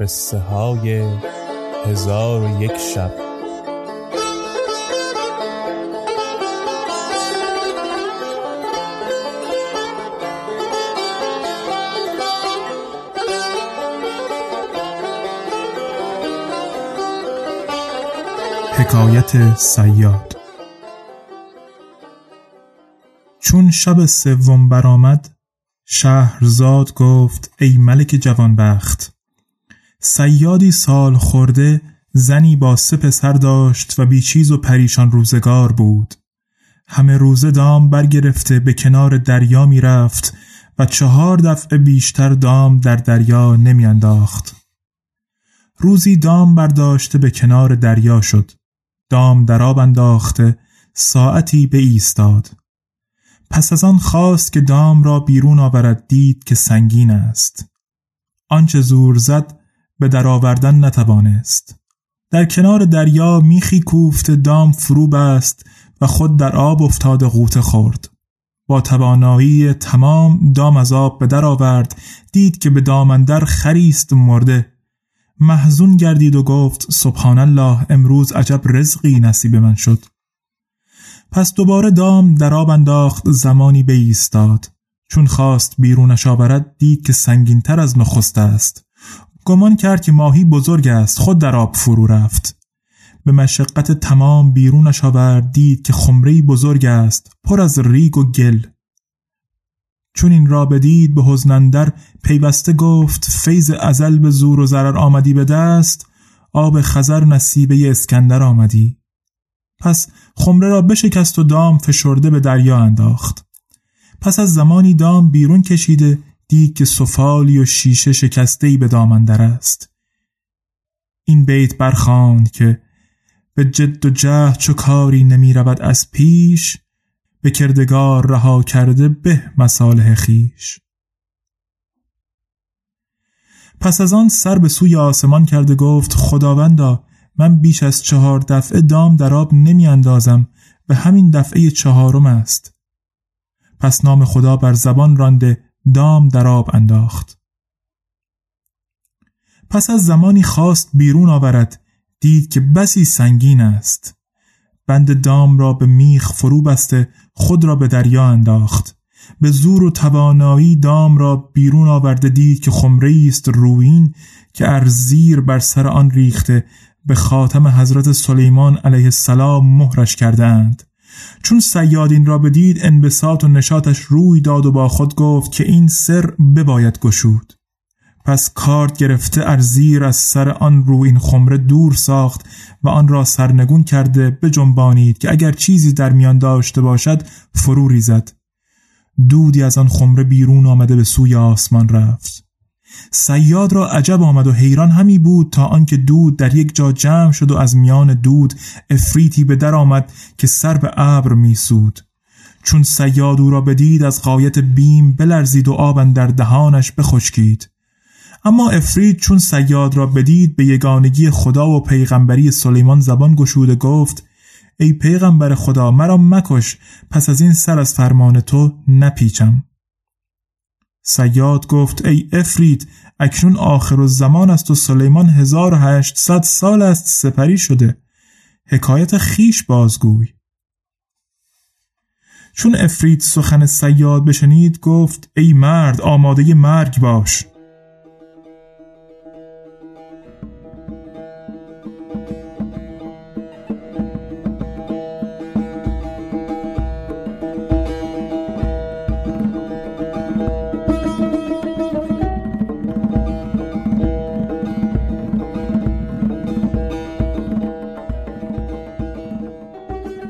قصه های هزار و یک شب. حکایت سیاد. چون شب سوم برآمد شهرزاد گفت ای ملک جوانبخت سیادی سال خورده زنی با سه پسر داشت و بیچیز و پریشان روزگار بود. همه روزه دام برگرفته به کنار دریا می رفت و چهار دفعه بیشتر دام در دریا نمی انداخت. روزی دام برداشته به کنار دریا شد. دام در آب انداخته ساعتی به ایستاد. پس از آن خواست که دام را بیرون آورد دید که سنگین است. آنچه زور زد به درآوردن نتوانست. در کنار دریا میخی کوفت دام فرو بست و خود در آب افتاد قوت خورد. با توانایی تمام دام از آب به در آورد دید که به دامندر خریست مرده. محزون گردید و گفت سبحان الله امروز عجب رزقی نصیب من شد. پس دوباره دام در آب انداخت زمانی به ایستاد چون خواست بیرونش آورد دید که سنگینتر از نخست است. گمان کرد که ماهی بزرگ است خود در آب فرو رفت. به مشقت تمام بیرونش آورد دید که خمره بزرگ است پر از ریگ و گل. چون این را بدید به حزنندر پیوسته گفت فیض ازل به زور و ضرر آمدی به دست آب خزر نصیبه اسکندر آمدی. پس خمره را بشکست و دام فشرده به دریا انداخت. پس از زمانی دام بیرون کشیده دید که سفالی و شیشه شکسته به دامندر است. این بیت برخاند که به جد و جهد چو کاری نمی رود از پیش به کردگار رها کرده به مصالح خیش پس از آن سر به سوی آسمان کرده گفت خداوندا من بیش از چهار دفعه دام در آب نمی اندازم به همین دفعه چهارم است. پس نام خدا بر زبان رانده دام در آب انداخت. پس از زمانی خواست بیرون آورد دید که بسی سنگین است. بند دام را به میخ فرو بسته خود را به دریا انداخت. به زور و توانایی دام را بیرون آورده دید که خمره است روین که ارزیر بر سر آن ریخته به خاتم حضرت سلیمان علیه السلام مهرش کردند چون سیاد این را بدید انبساط و نشاتش روی داد و با خود گفت که این سر بباید گشود. پس کارد گرفته ارزیر از سر آن روین خمره دور ساخت و آن را سرنگون کرده بجنبانید که اگر چیزی در میان داشته باشد فرو ریزد. دودی از آن خمره بیرون آمده به سوی آسمان رفت. سیاد را عجب آمد و حیران همی بود تا آنکه دود در یک جا جمع شد و از میان دود افریتی به در آمد که سر به ابر میسود. چون سیاد او را بدید از قایت بیم بلرزید و آب در دهانش بخشکید. اما افرید چون سیاد را بدید به یگانگی خدا و پیغمبری سلیمان زبان گشوده گفت ای پیغمبر خدا مرا مکش پس از این سر از فرمان تو نپیچم. سیاد گفت ای افرید اکنون آخر و زمان است و سلیمان 1800 سال است سپری شده. حکایت خیش بازگوی. چون افرید سخن سیاد بشنید گفت ای مرد آماده مرگ باش.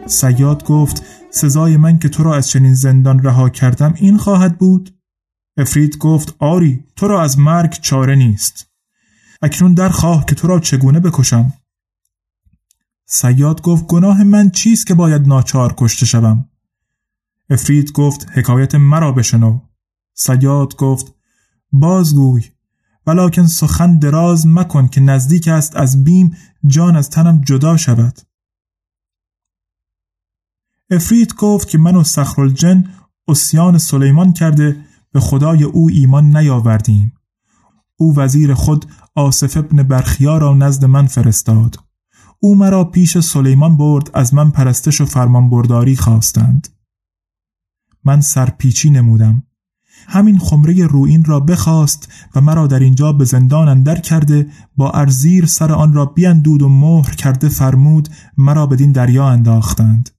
سیاد گفت سزای من که تو را از چنین زندان رها کردم این خواهد بود؟ افرید گفت آری تو را از مرگ چاره نیست. اکنون در خواه که تو را چگونه بکشم؟ سیاد گفت گناه من چیست که باید ناچار کشته شوم؟ افرید گفت حکایت مرا بشنو. سیاد گفت بازگوی ولیکن سخن دراز مکن که نزدیک است از بیم جان از تنم جدا شود. افرید گفت که من و سخرالجن اسیان سلیمان کرده به خدای او ایمان نیاوردیم. او وزیر خود آصف ابن برخیا را نزد من فرستاد. او مرا پیش سلیمان برد از من پرستش و فرمانبرداری خواستند. من سرپیچی نمودم. همین خمره روین را بخواست و مرا در اینجا به زندان اندر کرده با ارزیر سر آن را بیندود و مهر کرده فرمود مرا بدین دریا انداختند.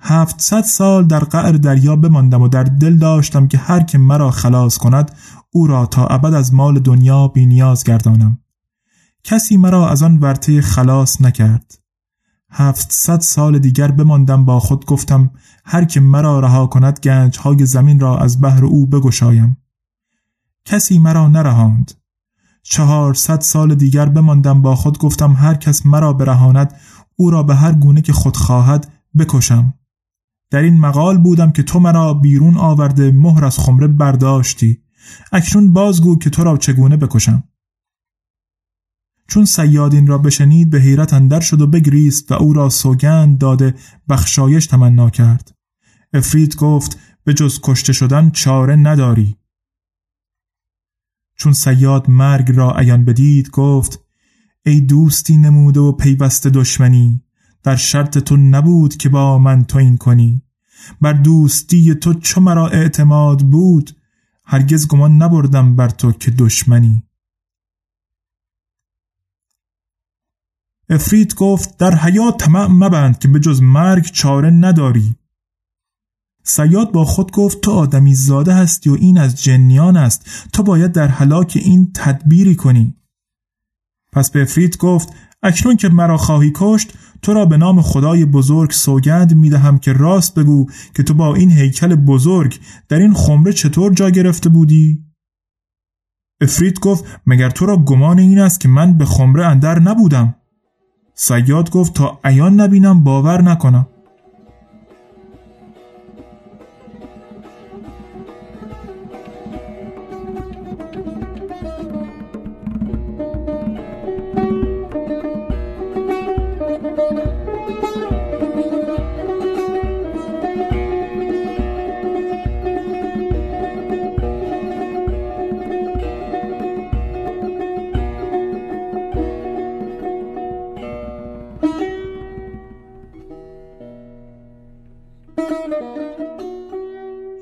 هفتصد سال در قعر دریا بماندم و در دل داشتم که هر که مرا خلاص کند او را تا ابد از مال دنیا نیاز گردانم. کسی مرا از آن ورطه خلاص نکرد. هفتصد سال دیگر بماندم با خود گفتم هر که مرا رها کند گنج های زمین را از بحر او بگشایم. کسی مرا نرهاند. چهارصد سال دیگر بماندم با خود گفتم هر کس مرا برهاند او را به هر گونه که خود خواهد بکشم. در این مقال بودم که تو مرا بیرون آورده مهر از خمره برداشتی. اکنون بازگو که تو را چگونه بکشم. چون سیاد این را بشنید به حیرت اندر شد و بگریست و او را سوگند داده بخشایش تمنا کرد. افرید گفت به جز کشته شدن چاره نداری. چون سیاد مرگ را عیان بدید گفت ای دوستی نموده و پیوسته دشمنی در شرط تو نبود که با من تو این کنی. بر دوستی تو چو مرا اعتماد بود هرگز گمان نبردم بر تو که دشمنی. افرید گفت در حیات طمع مبند که به جز مرگ چاره نداری. سیاد با خود گفت تو آدمی زاده هستی و این از جنیان است. تو باید در حلاک این تدبیری کنی. پس به افرید گفت اکنون که مرا خواهی کشت تو را به نام خدای بزرگ سوگند می دهم که راست بگو که تو با این هیکل بزرگ در این خمره چطور جا گرفته بودی؟ افرید گفت مگر تو را گمان این است که من به خمره اندر نبودم سیاد گفت تا عیان نبینم باور نکنم